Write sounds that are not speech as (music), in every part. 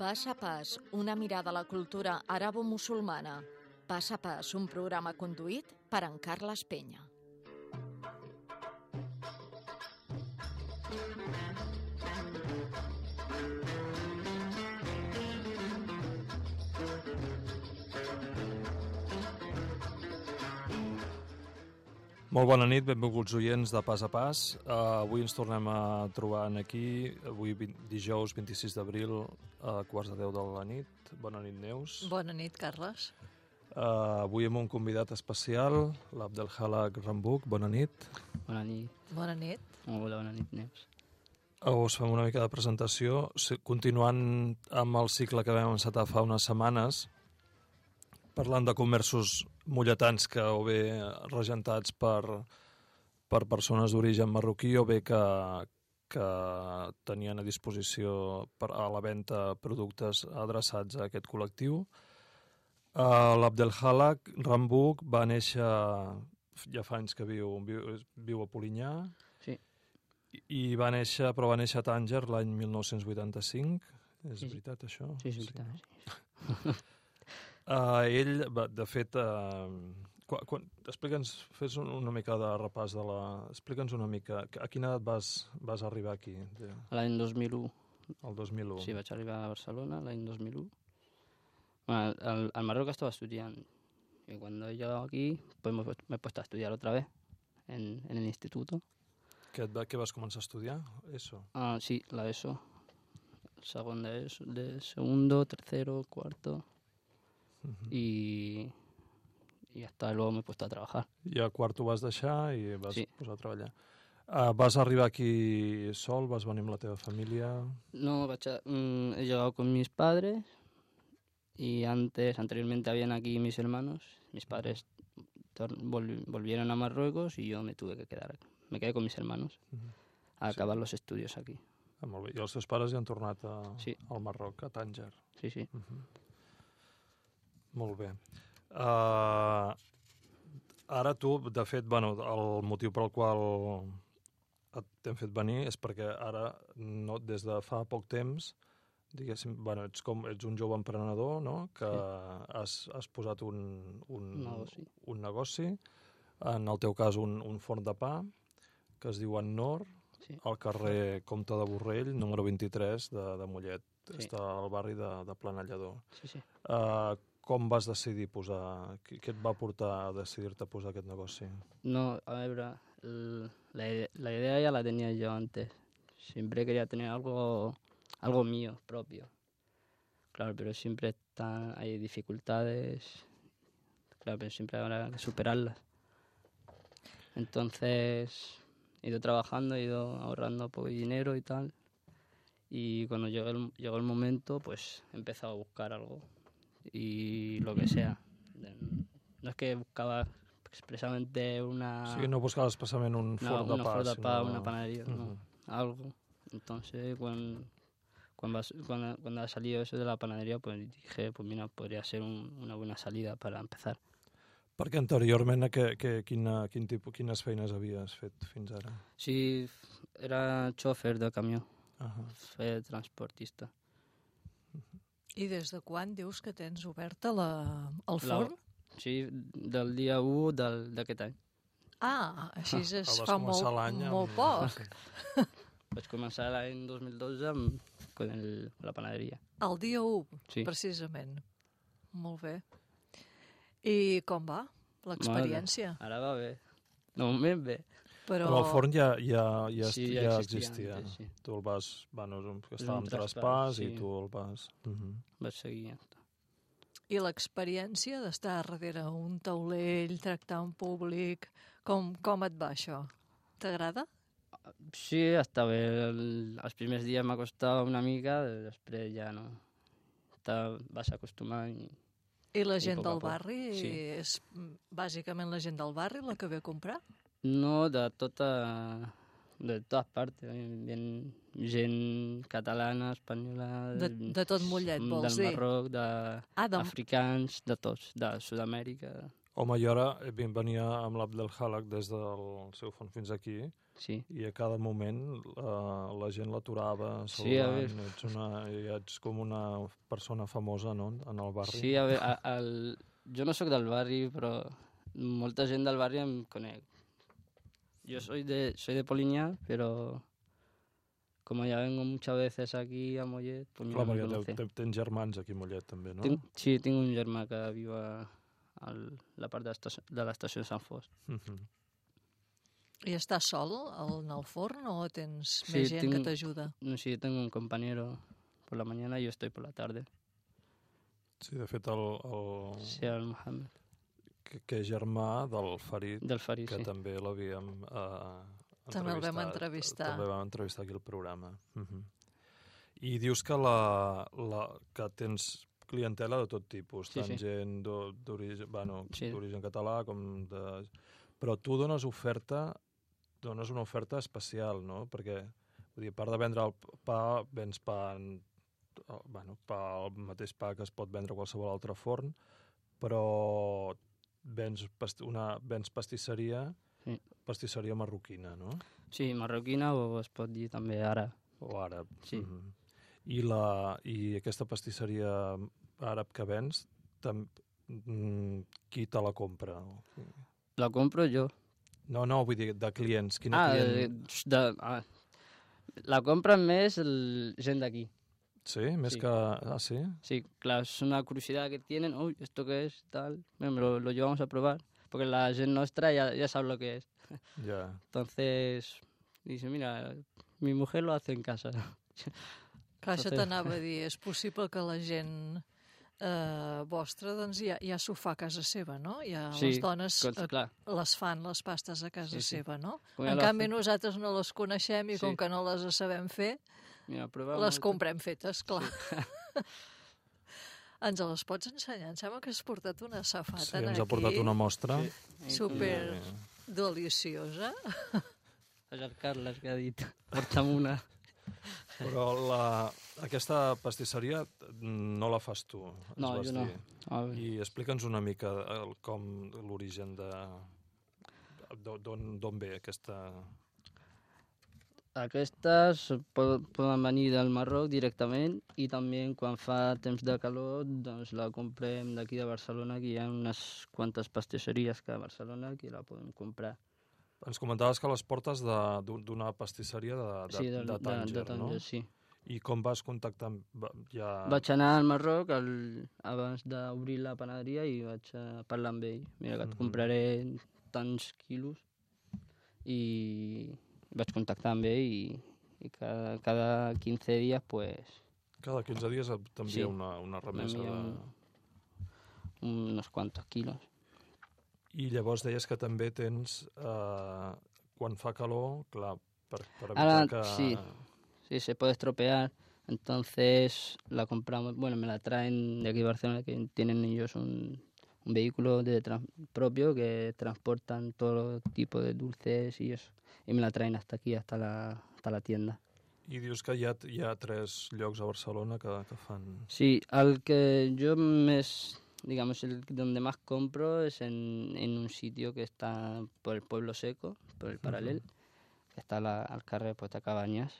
Pas a pas, una mirada a la cultura arabo-musulmana. Pas a pas, un programa conduït per en Carles Penya. Molt bona nit, benvinguts oients de Pas a Pas. Uh, avui ens tornem a trobar aquí, avui dijous 26 d'abril a quarts de 10 de la nit. Bona nit, Neus. Bona nit, Carles. Uh, avui amb un convidat especial, l'Abdelhalak Rambuk. Bona nit. Bona nit. Bona nit. Hola, bona nit, Neus. Uh, us fem una mica de presentació. Continuant amb el cicle que vam encetar fa unes setmanes, parlant de comerços mulletans que o bé regentats per, per persones d'origen marroquí o bé que, que tenien a disposició per, a la venda productes adreçats a aquest col·lectiu. Uh, L'Abdelhalak Rambuk va néixer, ja fa anys que viu, viu, viu a Polinyà, sí. i, i va néixer, però va néixer a Tànger l'any 1985. És sí, veritat, això? Sí, és veritat. Sí. Uh, ell, de fet, uh, quan, quan, explica'ns, fes una mica de repàs de la... Explica'ns una mica, a quina edat vas, vas arribar aquí? L'any 2001. El 2001. Sí, vaig arribar a Barcelona l'any 2001. Bueno, al, al Marroc estaba estudiando. Y cuando he llegado aquí, pues me, me he puesto a estudiar otra vez en, en el instituto. Què, què vas començar a estudiar? Eso. Ah, sí, la ESO. Segon de, ESO, de segundo, tercero, cuarto... Uh -huh. i, i hasta luego me he puesto a trabajar. I a quart ho vas deixar i vas Sí. posar a treballar. Uh, vas arribar aquí sol? Vas venir amb la teva família? No, vaig a- mm, he llegado con mis padres y antes, anteriormente habían aquí mis hermanos. Mis padres volvi- volvieron a Marruecos y yo me tuve que quedar. Me quedé con mis hermanos a acabar los estudios aquí. Ah, molt bé. I els teus pares ja han tornat a, Sí. al Marroc, a Tànger. Sí, sí. Molt bé. Uh, ara tu, de fet, bueno, el motiu pel qual t'hem fet venir és perquè ara, no, des de fa poc temps, diguéssim, bueno, ets, com, ets un jove emprenedor, no?, que has, has posat un, un, Negoci. un negoci, en el teu cas un, un forn de pa, que es diu Nor, Sí. al carrer Comte de Borrell, número 23 de, de Mollet. Sí. Està al barri de, de Planellador. sí, sí. Uh, com vas decidir posar... Què, et va portar a decidir-te a posar aquest negoci? No, a ver, l- la, la idea ya la tenía yo antes. Siempre quería tener algo, algo mío, propio. Claro, pero siempre están, hay dificultades. Claro, pero siempre habrá que superarlas. Entonces, he ido trabajando, he ido ahorrando poco dinero y tal. Y cuando llegó el, llegó el momento, pues he empezado a buscar algo. Y lo que sea. No es que buscaba expresamente una, sigui, no buscaves especialment un una, forn de una pa, flor de sinó... pa, una panadería, no, Ujú. algo. Entonces, cuando, cuando, cuando, cuando ha salido eso de la panadería, pues dije, pues mira, podría ser un- una buena salida para empezar. Perquè anteriorment, a que, que, quina, quin tipus, quines feines havies fet fins ara? Sí, era chofer de camión, Uh -huh. fue transportista. I des de quan dius que tens oberta la, el La- forn? Sí, del dia 1 del- d'aquest any. Ah, així es Ah, fa molt, amb- molt poc. (laughs) Vaig començar l'any 2012 amb con el, la panaderia. El dia 1, Sí. precisament. Molt bé. I com va l'experiència? Ara va bé. De moment bé. Però Però el forn ja, ja, ja, Sí, ja, ja existia existia. sí. Tu el vas... Bueno, estava amb traspàs, sí. i tu el vas... Uh -huh. Vaig seguir. I l'experiència d'estar darrere un taulell, tractar un públic, com, com et va això? T'agrada? Sí, està bé. El, els primers dies m'ha costat una mica, després ja no. Està, vas acostumant i... I la I gent a del barri Sí. és bàsicament la gent del barri la que ve a comprar? No, de tota... De totes parts. Ven gent catalana, espanyola... De- de tot Mollet, del vols dir? Marroc, de, Ah, de- africans, de tots, de Sud-amèrica. Home, jo ara eh, vin- venia amb l'Abdel Halak des del seu fons fins aquí Sí, i a cada moment eh, la gent l'aturava Sí, a saludant. ets, una, ets com una persona famosa, no?, en el barri. sí a veure, a, el... jo no sóc del barri, però molta gent del barri em conec. Yo soy de, soy de Poliña, pero como ya vengo muchas veces aquí a Mollet, pues Clar, perquè teu, teu, tens germans aquí a Mollet, també, no? Tinc, sí, tinc un germà que viu a, a la part de l'estació de Sant Fos. Mhm. I estàs sol al, en el forn o tens Sí, més gent que tinc- t'ajuda? No sé, tengo un compañero por la mañana y yo estoy por la tarde. Sí, de fet, el, el, Sí, al Mohamed. Que, que és germà del Farid, Del Farid, que sí. també l'havíem eh, També el vam entrevistat. entrevistar. També vam entrevistar aquí al programa. Uh -huh. I dius que, la, la, que tens clientela de tot tipus, Sí, tant sí. gent d'o- d'origen bueno, Sí. d'origen català com de... Però tu dones oferta, dones una oferta especial, no? Perquè, vull dir, a part de vendre el pa, vens pa, en, el- bueno, pa, el mateix pa que es pot vendre a qualsevol altre forn, però vens, past una, vens pastisseria, Sí. pastisseria marroquina, no? Sí, marroquina o es pot dir també àrab. O àrab. Sí. Mhm. I, la, I aquesta pastisseria àrab que vens, tam, mm, qui te la compra? La compro jo. No, no, vull dir, de clients. Quin Ah, client... de, de, ah, la compren més el, gent d'aquí. Sí, més sí. que... Ah, sí? Sí, claro, es una curiosidad que tienen. Uy, ¿esto qué es? Tal. Bueno, lo, lo llevamos a probar. Porque la gente nuestra ya, ya sabe lo que es. (laughs) Ja. Entonces, dice, mira, mi mujer lo hace en casa. (laughs) Clar, això t'anava a (laughs) dir, és possible que la gent eh, vostra doncs, ja, ja s'ho fa a casa seva, no? Ja Sí, les dones eh, clar, les fan, les pastes a casa Sí, sí. seva, no? com ja En lo canvi, nosaltres no les coneixem i Sí. com que no les sabem fer, mira, les esto. comprem fetes, clar. (laughs) ens les pots ensenyar? Em sembla que has portat una safata Sí, ens ha portat aquí, una mostra. Sí. Super. Eh, deliciosa. tengo a Carles que ha dit, porta'm una. Però la, aquesta pastisseria no la fas tu, ens No, vas jo no. dir. Veure. I explica'ns una mica el, com l'origen de... d'on d'on ve aquesta... Aquestes po- poden venir del Marroc directament i també quan fa temps de calor doncs la comprem d'aquí de Barcelona, que hi ha unes quantes pastisseries que a Barcelona que la podem comprar. Ens comentaves que les portes de- d'un- d'una pastisseria de, de, sí, de, Tànger, de, de no? Tànger, sí. I com vas contactar Ja... Vaig anar al Marroc el, abans d'obrir la panaderia i vaig a parlar amb ell. Mira, que et compraré tants quilos i vaig contactar amb ell i, i cada, cada 15 dies pues, Cada 15 dies t'envia Sí. una, una remesa m'envia de... un- unos cuantos kilos. I llavors deies que també tens... Eh, quan fa calor, clar, per, per evitar Ara, que... sí. Sí, se puede estropear. Entonces la compramos, bueno, me la traen de aquí de Barcelona, que tienen ellos un, un vehículo de propio que transportan todo tipo de dulces y eso. Y me la traen hasta aquí, hasta la, hasta la tienda. I dius que hi ha, hi ha tres llocs a Barcelona que, que fan... Sí, al que yo me, digamos, el donde más compro es en, en un sitio que está por el Pueblo Seco, por el Paralel, que está la, al carrer Poeta Cabañas,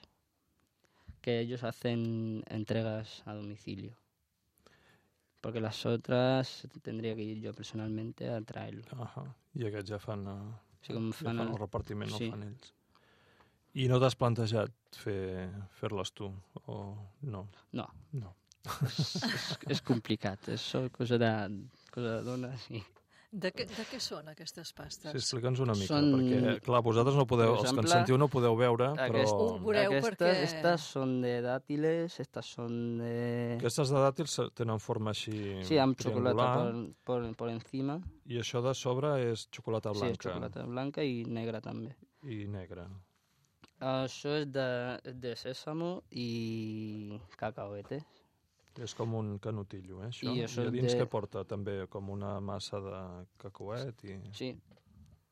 que ellos hacen entregas a domicilio. Porque las otras tendría que ir yo personalmente a traerlo. Ahà. I aquests ja fan, uh, Sí, com ja fan fan el- el repartiment, sí. el fan ells. I no t'has plantejat fer- fer-les tu? O no? No, No. és, és, és complicat, és cosa de, cosa de dones i... De què, de què són aquestes pastes? Sí, explica'ns una mica, Són- perquè, clar, vosaltres no podeu, Per els que ens exemple, sentiu no podeu veure, aquest- però... Ho veureu Aquestes, perquè- estas son de dátiles, estas son de... Aquestes de dàtils tenen forma així Sí, amb xocolata por, por, por encima. i això de sobre és xocolata Sí, és blanca xocolata blanca i negra també. i negra. Això és de, de sèsamo i cacahuetes. És com un canotillo, eh, això? I això I a dins de- que porta també com una massa de cacauet i... Sí,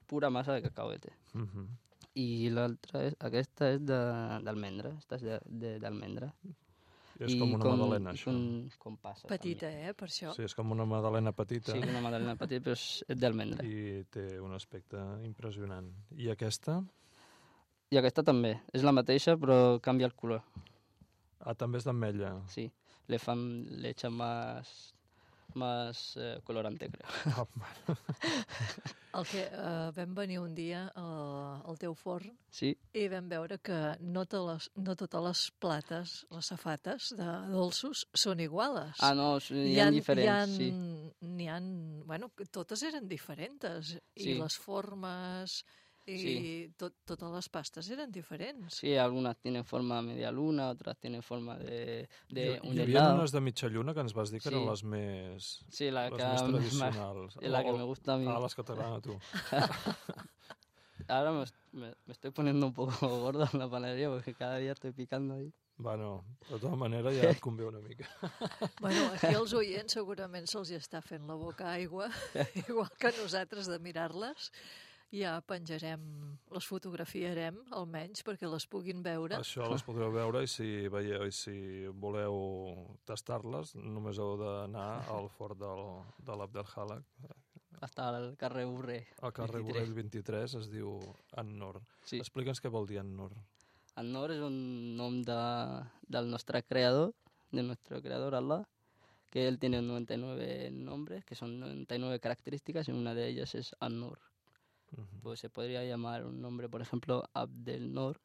pura massa de cacahuete. Uh -huh. I l'altra és, aquesta és de- d'almendra, esta és d'almendra. És com una con, magdalena, això. Con, con pasas Petita, también. eh, per això. Sí, és com una magdalena petita Sí, una magdalena petita, però és, d'almendra. I... i té un aspecte impressionant. I aquesta? I aquesta també. És la mateixa, però canvia el color. Ah, també és d'ametlla. Sí. Le fan, le echan más, más eh, colorante, creo. (laughs) Bueno. (laughs) El que eh, vam venir un dia eh, al teu forn Sí, i vam veure que no, te les, no totes les plates, les safates de dolços, són iguales. Ah, no, s- hi ha diferents, sí. N'hi ha, bueno, totes eren diferents, i Sí. les formes, i Sí. tot, totes les pastes eren diferents. Sí, algunas tienen forma media luna, otras tienen forma de, de Hi, un hi havia helado. unes de mitja lluna que ens vas dir que Sí. eren les més, Sí, la les que, més más- tradicionals. es la que me gusta a mí. Ah, les que t'agraden a tu. (laughs) Ahora me, me, me estoy poniendo un poco (laughs) gordo en la panadería porque cada día estoy picando ahí. Bueno, de tota manera ja et convé una mica. (laughs) Bueno, aquí els oients segurament se'ls està fent la boca aigua, igual que nosaltres de mirar-les. Ja penjarem, les fotografiarem, almenys, perquè les puguin veure. Això les podreu veure i si veieu i si voleu tastar-les, només heu d'anar al (laughs) fort del, de l'Abdelhalak, Hasta el carrer Urre. al carrer 23. Borrell 23, es diu Annor. Sí. Explica'ns què vol dir Annor. Annor és un nom de, del nostre creador, de nuestro creador Allah, que él tiene 99 nombres, que son 99 características, y una de ellas es Pues se podría llamar un nombre, por ejemplo, Abdel Nor,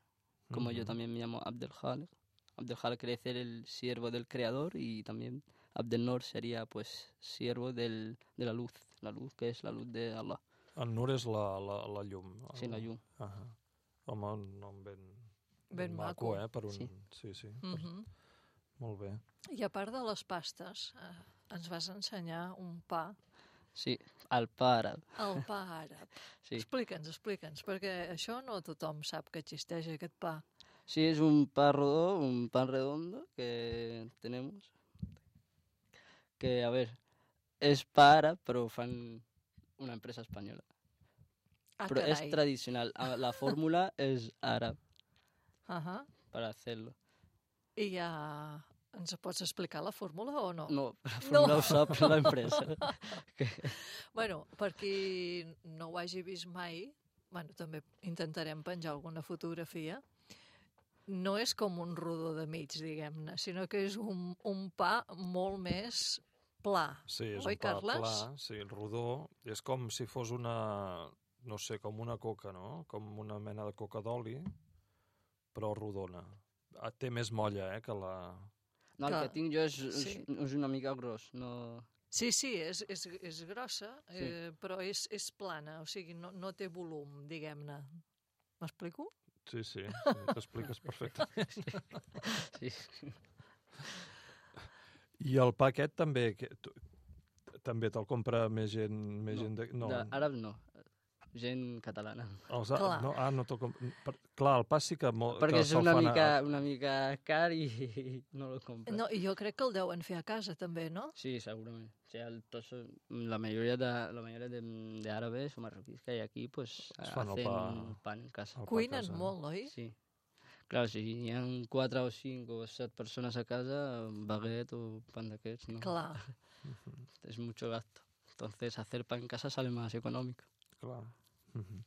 como yo Mhm. también me llamo Abdel Khaled. Abdel Khaled quiere decir el siervo del creador y también Abdel Nor sería pues siervo del, de la luz, la luz que es la luz de Allah. Annur és la, la, la llum. Sí, la llum. Ah Home, un nom ben, Ben maco. eh? Per un... Sí. sí. sí. Uh -huh. Molt bé. I a part de les pastes, eh, ens vas ensenyar un pa, Sí, al pa àrab. el pa àrab. (laughs) Sí. Explica'ns, explica'ns, perquè això no tothom sap que existeix aquest pa. Sí, es un pan rodó, un pan redondo que tenemos. Que, a ver, es para, pero fan una empresa española. Ah, pero es carai. tradicional. Ah, La (laughs) fórmula es árabe Uh -huh. para hacerlo. I ja ens pots explicar la fórmula o no? No, la fórmula No. ho sap la empresa. que, (laughs) Bueno, per qui no ho hagi vist mai, bueno, també intentarem penjar alguna fotografia, no és com un rodó de mig, diguem-ne, sinó que és un, un pa molt més pla. Sí, és Oi, un pa Carles? pla, sí, el rodó. És com si fos una, no sé, com una coca, no? Com una mena de coca d'oli, però rodona. Ah, Té més molla, eh, que la... no, el Que- que tinc jo és, és, sí. és una mica gros. No... Sí, sí, és, és, és grossa, eh, però és, és plana, o sigui, no, no té volum, diguem-ne. M'explico? Sí, sí, sí t'expliques (laughs) perfectament. Sí. I el pa aquest també, que, tu, també te'l compra més gent... Més No, gent de, no, D'àrab no, gent catalana. els, a- Clar. no, ah, no comp... per, clar, el pa sí que... Mo, Perquè que és una mica, A, una mica car i, i no lo compro. No, i jo crec que el deuen fer a casa, també, no? Sí, seguramente. O sea, el toso- la mayoría de la mayoría de, de árabes o marroquíes que hay aquí, pues Es fan el hacen pa- pan en casa. el Cuinen casa. molt, oi? Sí. Claro, si hi ha quatre o cinc o set persones a casa, baguette o pan d'aquests, no. Clar. (laughs) Es mucho gasto. Entonces, hacer pan en casa sale más económico. Mhm.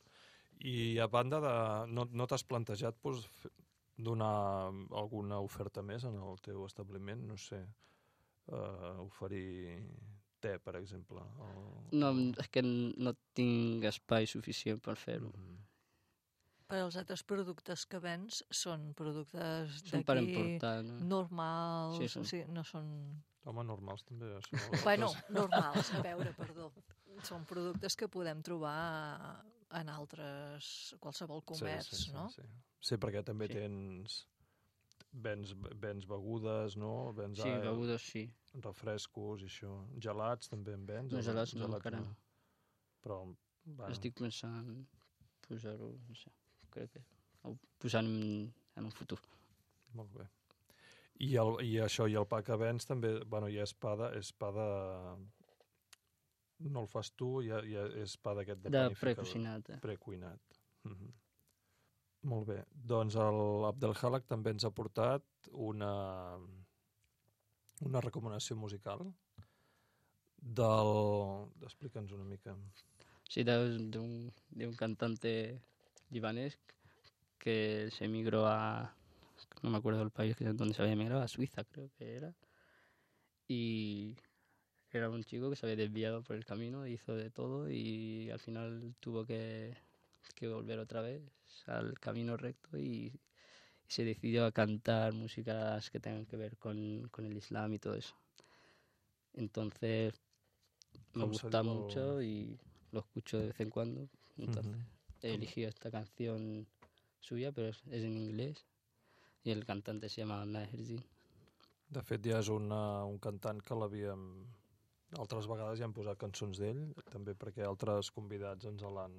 I a banda de... No, no t'has plantejat pues, f- donar alguna oferta més en el teu establiment? No sé, uh, oferir te, per exemple. O, No, és que no tinc espai suficient per fer-ho. Mhm. Però els altres productes que vens són productes per d'aquí normals, Sí, o són- sigui, no són... Home, normals també. Són (laughs) Bueno, normals, a veure, (laughs) perdó. Són productes que podem trobar en altres, qualsevol comerç, sí, sí, no? Sí, sí. sí, perquè també Sí. tens... Vens, vens begudes, no? Vens Sí, begudes sí. refrescos i això. Gelats també en vens? No, gelats no, encara no. Però, bueno, Estic pensant posar-ho, no sé, crec que o posar en, en un futur. molt bé. I, el, I això, i el pa que vens també, bueno, ja és pa de... És pa de no el fas tu, ja, ja és pa d'aquest de, De precocinat. Eh? Precuinat. Mhm. Molt bé. Doncs el Abdelhalak també ens ha portat una, una recomanació musical del... Explica'ns una mica. Sí, de, de, un, de un cantante libanés que se emigró a, no me acuerdo del país donde se había emigrado, a Suiza creo que era, y era un chico que se había desviado por el camino, hizo de todo y al final tuvo que, que volver otra vez al camino recto y, y, se decidió a cantar músicas que tengan que ver con, con el Islam y todo eso. Entonces me gusta mucho y lo escucho de vez en cuando. Entonces uh -huh. he elegido esta canción suya, però és, és en anglès, i el cantant se llama Maherzin. De fet, ja és una, un cantant que l'havíem... Altres vegades ja hem posat cançons d'ell, també perquè altres convidats ens l'han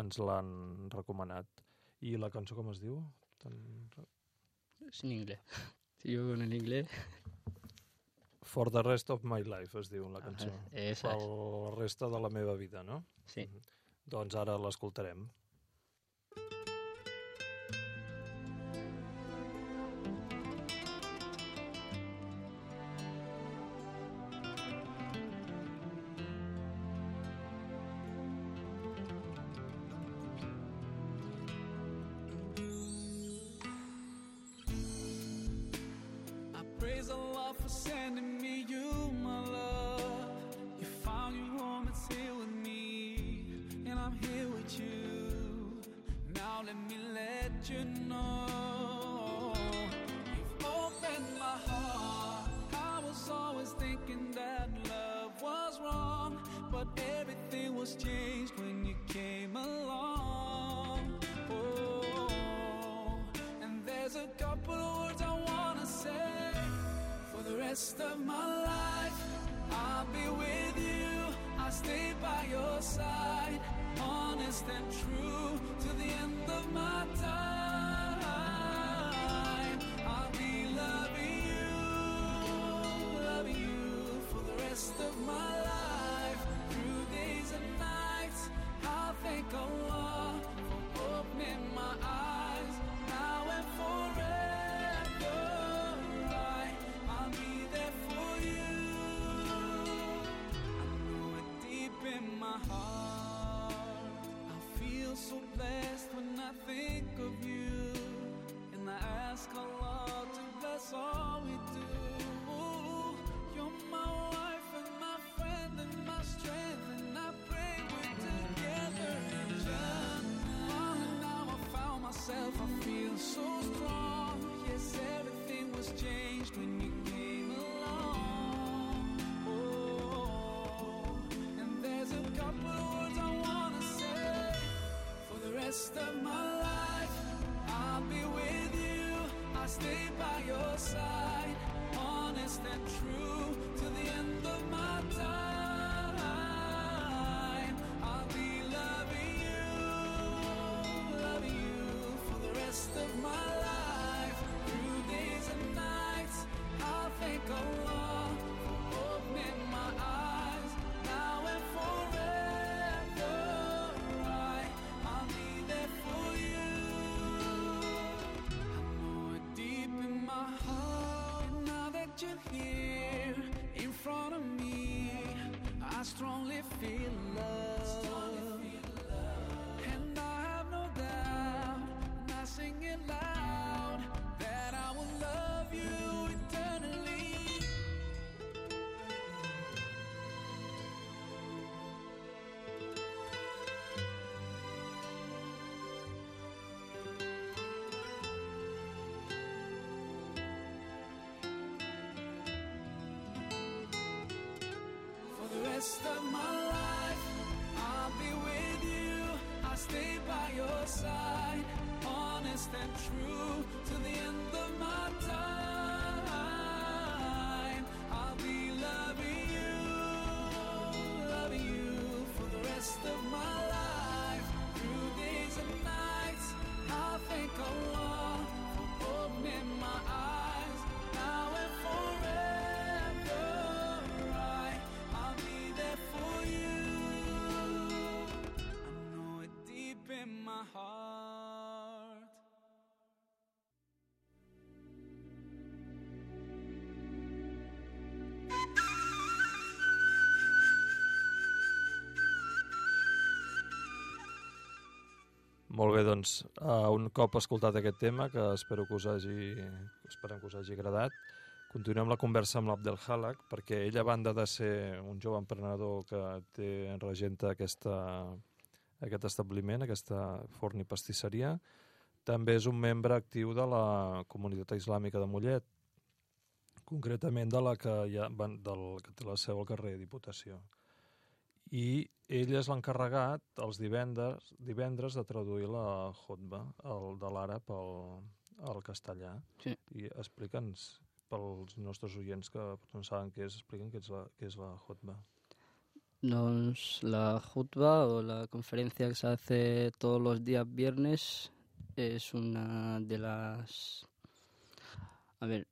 ens l'han recomanat. I la cançó com es diu? Tan... És en anglès. Jo en anglès... For the rest of my life es diu la cançó. Ah, esa Per la resta de la meva vida, no? Sí. Mm -hmm. Doncs ara l'escoltarem. Let me let you know. You've opened my heart. I was always thinking that love was wrong, but everything was changed when you came along. Oh, and there's a couple of words I wanna say. For the rest of my life, I'll be with you. I'll stay by your side, honest and true when you came along. Oh, and there's a couple of words I wanna say. For the rest of my life, I'll be with you. I'll stay by your side, honest and true to the end of rest of my life, I'll be with you. I'll stay by your side, honest and true to the end of my time. Molt bé, doncs, uh, un cop escoltat aquest tema, que espero que us hagi, esperem que us hagi agradat, continuem la conversa amb l'Abdel Halak, perquè ell, a banda de ser un jove emprenedor que té regenta aquesta, aquest establiment, aquesta forn i pastisseria, també és un membre actiu de la comunitat islàmica de Mollet, concretament de la que, ha, van- del, que té la seu al carrer Diputació. I ell és l'encarregat els divendres, divendres de traduir la hotba el, de l'àrab al, al castellà. Sí. I explica'ns, pels nostres oients que no saben què és, explica'ns què és la, què és la hotba. Nos, la jutba o la conferencia que se hace todos los días viernes es una de las... A ver,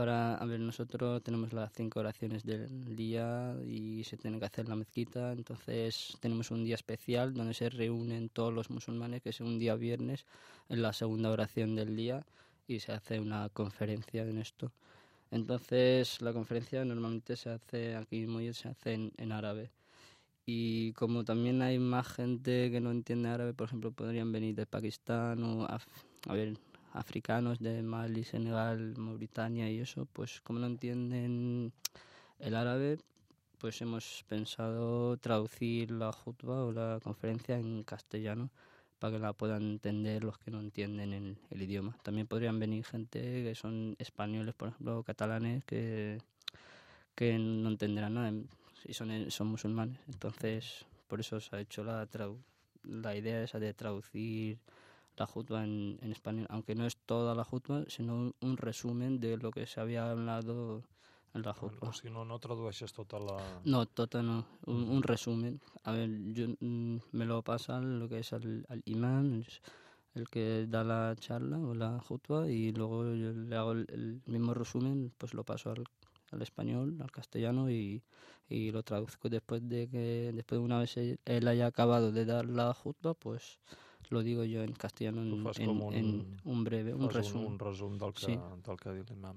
para... A ver, nosotros tenemos las cinco oraciones del día y se tiene que hacer la mezquita, entonces tenemos un día especial donde se reúnen todos los musulmanes, que es un día viernes, en la segunda oración del día y se hace una conferencia en esto. Entonces, la conferencia normalmente se hace aquí en Mollet, se hace en, árabe. Y como también hay más gente que no entiende árabe, por ejemplo, podrían venir de Pakistán o a ver, africanos de Mali, Senegal, Mauritania y eso, pues como no entienden el árabe, pues hemos pensado traducir la jutba o la conferencia en castellano para que la puedan entender los que no entienden el, el idioma. También podrían venir gente que son españoles, por ejemplo, catalanes, que, que no entenderán nada si son, son musulmanes. Entonces, por eso se ha hecho la, la idea esa de traducir la jutba en, en español, aunque no es toda la jutba, sino un, resumen de lo que se había hablado en la jutba. O sigui, no, no tradueixes tota la... No, tota no, un, un resumen. A ver, yo mm, me lo pasan lo que es al, al imán, el que da la charla o la jutba y luego yo le hago el, el mismo resumen, pues lo paso al, al español, al castellano y, y lo traduzco después de que después de una vez él él haya acabado de dar la jutba, pues lo digo yo en castellano en, un- en un breve, un fas resumen. un, un resum del que, Sí. del que ha dit l'imam.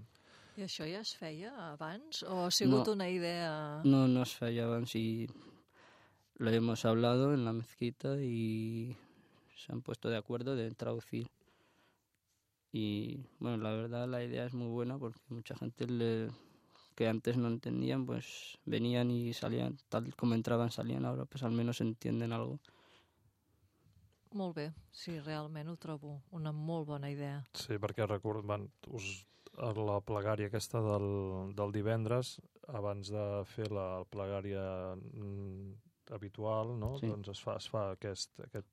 I això ja es feia abans? O ha sigut No. una idea... No nos fallaban si lo hemos hablado en la mezquita y se han puesto de acuerdo de traducir. Y bueno, la verdad la idea es muy buena porque mucha gente le- que antes no entendían, pues venían y salían, tal como entraban, salían, ahora pues al menos entienden algo. Molt bé, sí, realment ho trobo una molt bona idea. Sí, perquè record, van, us, a la plegària aquesta del, del divendres, abans de fer la plegària mm, habitual, no? Sí. doncs es fa, es fa aquest, aquest,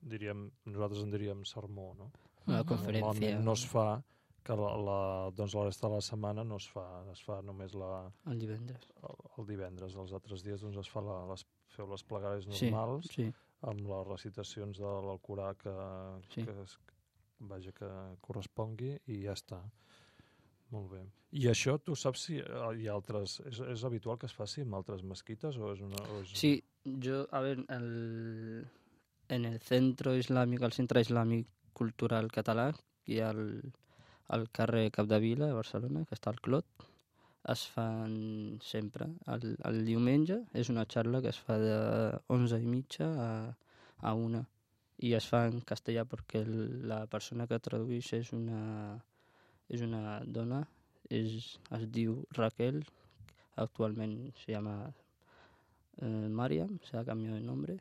diríem, nosaltres en diríem sermó, no? La Mhm. conferencia. Normalment no es fa, que la, la, doncs la resta de la setmana no es fa, es fa només la, Al divendres. el, el divendres. Els altres dies doncs es fa la, les, feu les plegàries Sí, normals sí. Amb les recitacions de l'Alcorà que, Sí. que es, vaja, que correspongui i ja està. Molt bé. I això, tu saps si hi ha altres... És, és habitual que es faci en altres mesquites o és una... O és... Sí, yo, a ver, el- en el centro islámico, al centro islámico cultural català, i al, al carrer Capdevila de Barcelona, que està al Clot, es fan sempre. El, el diumenge és una xarra que es fa de 11 i mitja a, a una. I es fa en castellà perquè el, la persona que tradueix és una, és una dona, és, es diu Raquel, actualment se llama eh, Mariam, se ha cambiado de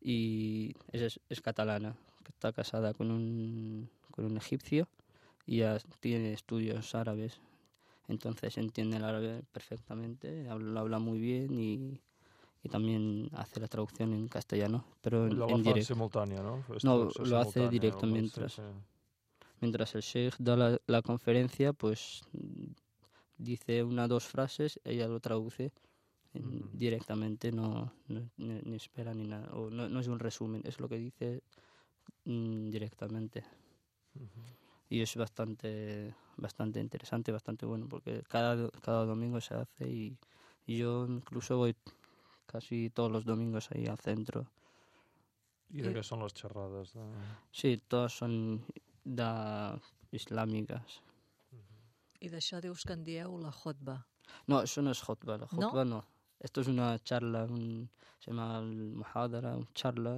y es, es- es catalana, que está casada con un, con un egipcio y ya tiene estudios árabes, entonces entiende el árabe perfectamente, habla, lo habla muy bien y, y también hace la traducción en castellano, pero en, Allò en directo. simultània, no? No, lo hace directo mientras. Sí, sí. Mientras el sheikh da la, la conferencia, pues dice una o dos frases, ella lo traduce directamente, no, no- ni, ni espera ni nada. O no, no es un resumen, es lo que dice mm, directamente. Y es bastante, bastante interesante, bastante bueno, porque cada, cada domingo se hace y, y yo incluso voy casi todos los domingos ahí al centro. I de què són les xerrades? De... Sí, todas son da islámicas. I d'això dius que en dieu la hotba. No, eso no es hotba, la ¿No? hotba no. Esto es una charla, un, se llama el muhadara, un charla,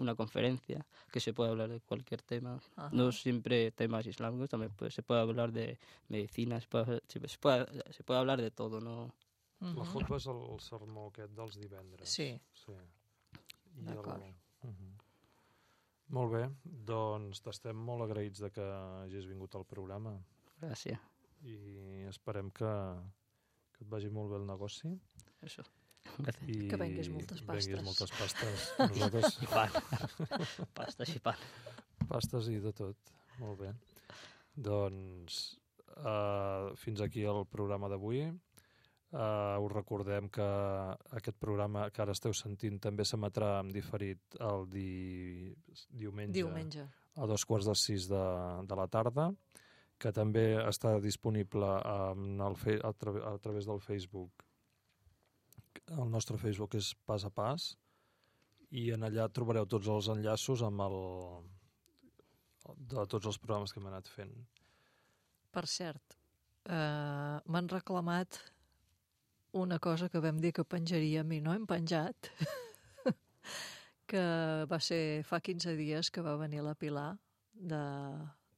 una conferencia que se puede hablar de cualquier tema. Ajá. No siempre temas islámicos, también puede- se puede hablar de medicina, se puede, se puede, se puede hablar de todo, ¿no? Mhm. La futba és el, el sermó aquest dels divendres. Sí. sí. I D'acord. El... Uh Molt bé, doncs t'estem molt agraïts de que hagis vingut al programa Gracias. i esperem que, que et vagi molt bé el negoci Eso. Gracias. i Que venguis moltes pastes. venguis moltes pastes. (laughs) Nosaltres, pan. (laughs) Pasta y pan. pastes i de tot. Molt bé. Doncs uh, fins aquí el programa d'avui. Uh, us recordem que aquest programa que ara esteu sentint també s'emetrà en diferit el di... diumenge, Diumenge. a dos quarts de sis de, de la tarda, que també està disponible en el fe, a, tra a través del Facebook. El nostre Facebook és Pas a Pas i en allà trobareu tots els enllaços amb el de tots els programes que hem anat fent. Per cert, eh, m'han reclamat una cosa que vam dir que penjaríem i no hem penjat, (laughs) que va ser fa 15 dies que va venir la Pilar de...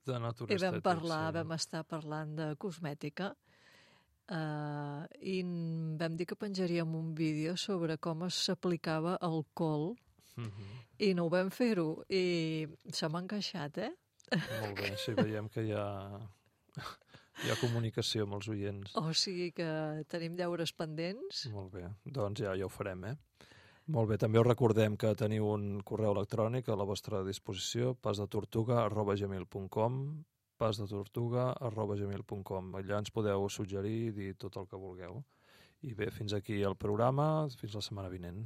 De natura i vam parlar, sí. vam estar parlant de cosmètica eh, i vam dir que penjaríem un vídeo sobre com s'aplicava alcohol Mhm. i no ho vam fer-ho i se m'ha encaixat, eh? Molt bé, sí, veiem que hi ha, hi ha comunicació amb els oients. O sigui que tenim deures pendents. Molt bé, doncs ja, ja ho farem, eh? Molt bé, també us recordem que teniu un correu electrònic a la vostra disposició, pasdetortuga arroba gmail.com pasdetortuga arroba gmail.com Allà ens podeu suggerir i dir tot el que vulgueu. I bé, fins aquí el programa, fins la setmana vinent.